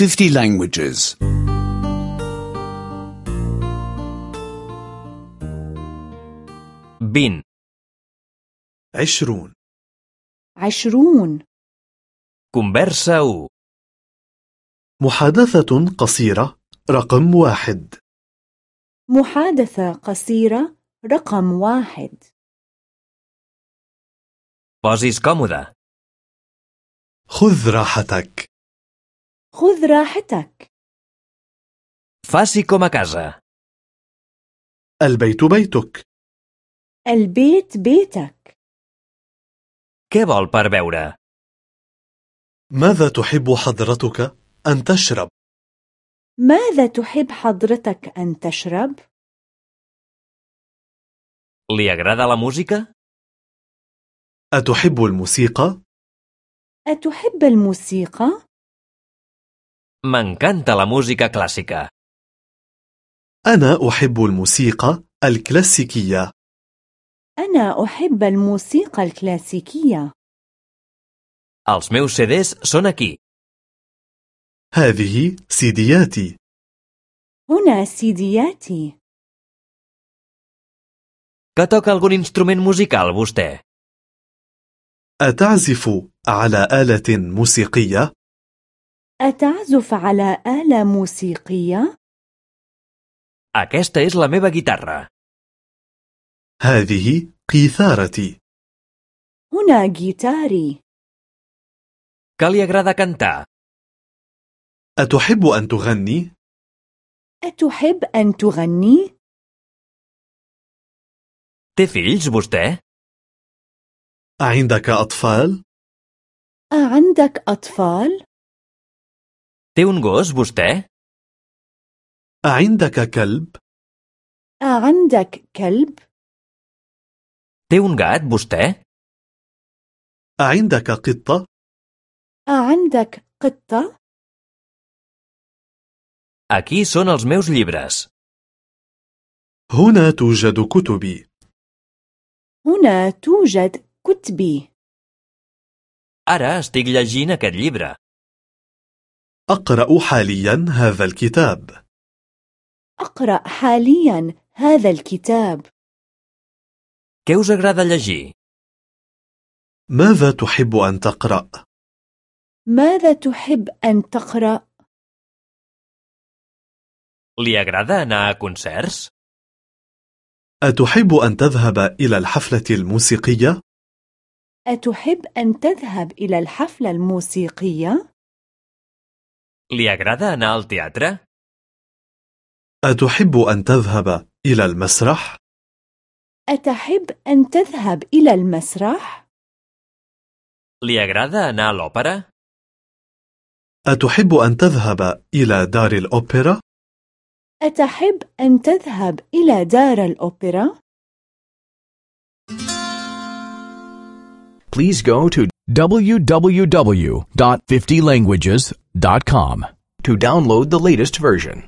50 languages. 20. عشرون عشرون Conversa 1. محادثة قصيرة رقم واحد محادثة قصيرة رقم واحد Posis còmode. خذ راحتك خذ راحتك Faci com a casa. البيت بيتك البيت بيتك Què vol per beure? ماذا تحب حضرتك أن تشرب؟ ماذا تحب حضرتك أن تشرب؟ Li agrada la música? أتحب الموسيقى؟ أتحب الموسيقى؟ M'encanta la música clàssica. أنا أحب الموسيقى الكلاسيكية أنا أحب الموسيقى الكلاسيكية Els meus CDs són aquí. هذه سيدياتي هنا سيدياتي Que toca algun instrument musical, vostè? أتعزف على آلة موسيقية؟ أتعزف على آلة موسيقية؟ Aquesta és la meva guitarra. هذه قيثارتي هنا جيتاري Que li agrada cantar? أتحب أن تغني؟ أتحب أن تغني؟ Té fills, vostè? أعندك أطفال؟ أعندك أطفال؟ Té un gos, vostè? أعندك كلب؟ أعندك كلب؟ Té un gat, vostè? أعندك قطة؟ أعندك قطة؟ Aquí són els meus llibres. هنا توجد كتبي هنا توجد كتبي Ara estic llegint aquest llibre. أقرأ حاليا هذا الكتاب أقرأ حاليا هذا الكتاب Què us agrada llegir? ماذا تحب أن تقرأ؟ ماذا تحب أن تقرأ؟ Li agrada anar a concerts? أتحب أن تذهب إلى الحفلة الموسيقية؟ أتحب أن تذهب إلى الحفلة الموسيقية؟ Li agrada anar al teatre? أتحب أن تذهب إلى المسرح؟ أتحب أن تذهب إلى المسرح؟ Li agrada anar a l'òpera? أتحب أن تذهب إلى دار الأوبرا؟ أتحب أن تذهب إلى دار الأوبرا؟ Please go to www.50languages.com to download the latest version.